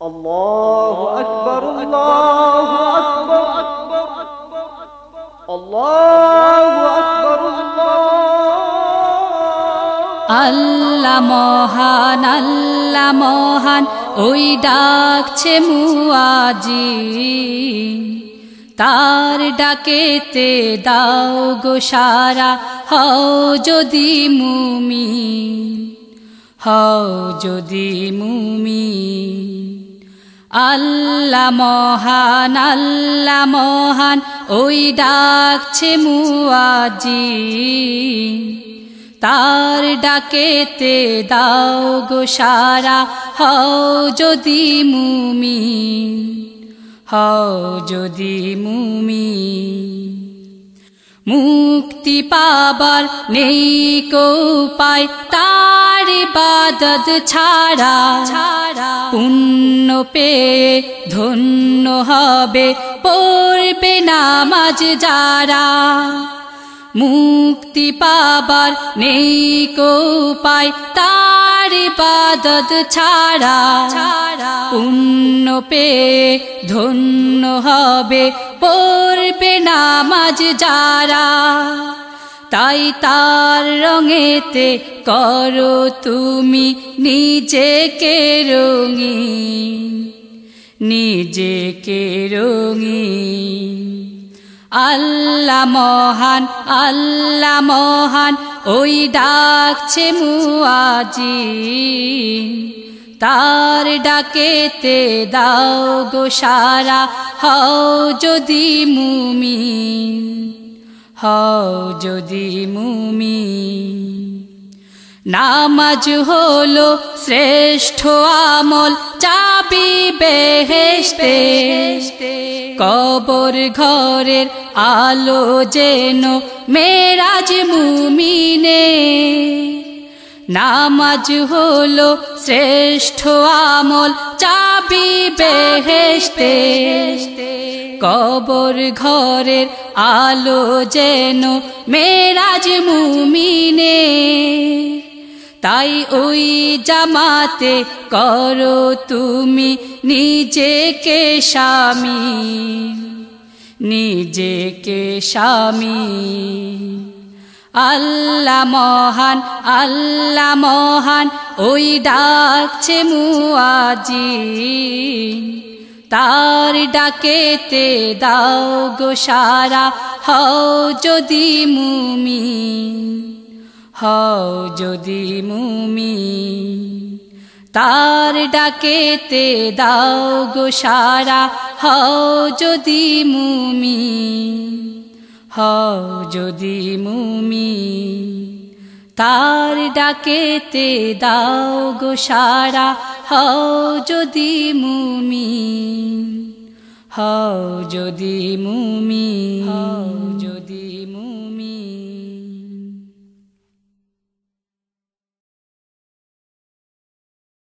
الله أكبر الله أكبر الله أكبر الله আল্লাহ মহান আল্লাহ মহান ওই ডাকছে মুআজি তার ডাকেতে দাও গো সারা হও যদি মুমি হও যদি মুমি আল্লাহ মহান আল্লাহ মহান, ওই ডাকছে মুআজি তার ডাকেতে দাও গো সারা, হও যদি মুমি হও যদি মুমি মুক্তি পাবার নেই পায় তার বাদত ছাড়া পেয়ে ধন্য হবে, পড়বে নামাজ যারা। মুক্তি পাবার নেই পায় তার বাদত ছাড়া ছাড়া। পুণ্য পেয়ে ধন্য হবে, পড়বে নামাজ যারা। তাই তার রঙেতে করো তুমি নিজেকে রঙিন নিজেকে রঙিন। আল্লাহ মহান আল্লাহ মহান, ওই ডাকছে মুআজি তার ডাকেতে দাও গো সারা, হও যদি মুমি হও যদি মুমি। নামাজ হলো শ্রেষ্ঠ আমল, চাবি বেহেস্তে কবর ঘরের আলো যেন মেরাজ মুমিনে। নামাজ হলো শ্রেষ্ঠ আমল, চাবি বেহেস্তে কবর ঘরের আলো যেন মেরাজ মুমিনে। তাই ওই জামাতে করো তুমি নিজেকে স্বামী নিজেকে স্বামী। আল্লাহ মহান আল্লাহ মহান, ওই ডাকছে মুআজি তার ডাকেতে দাও গো সারা, হও যদি মুমি হও যদি মুমি তার ডাকেতে দাও গো সারা, হও যদি মুমি হও যদি মুমি তার ডাকেতে দাও গো সারা, হও যদি মুমি হও যদি মুমি হও